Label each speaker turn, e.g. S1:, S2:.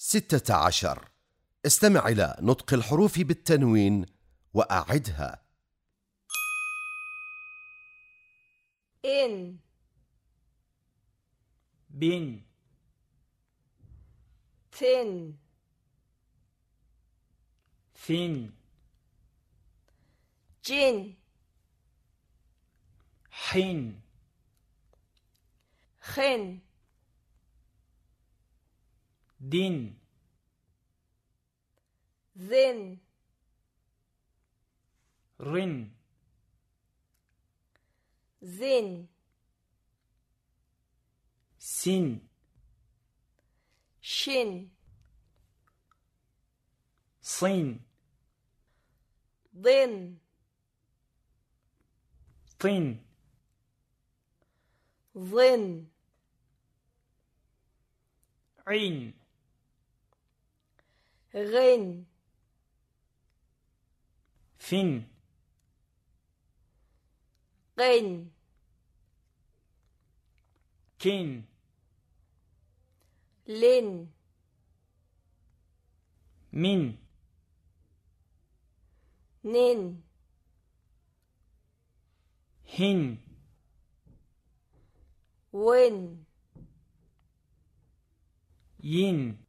S1: ستة عشر. استمع إلى نطق الحروف بالتنوين وأعدها.
S2: إن.
S3: bin
S2: تن
S3: fin
S2: جن.
S3: حين
S2: خن.
S3: Din
S2: ذن.
S3: rin
S2: زن.
S3: sin
S2: شن.
S3: صين.
S2: ضن.
S3: طين.
S2: ظن.
S3: عين.
S2: غن.
S3: فين
S2: قن.
S3: كين
S2: لين
S3: من.
S2: نين
S3: هن.
S2: وين
S3: ين.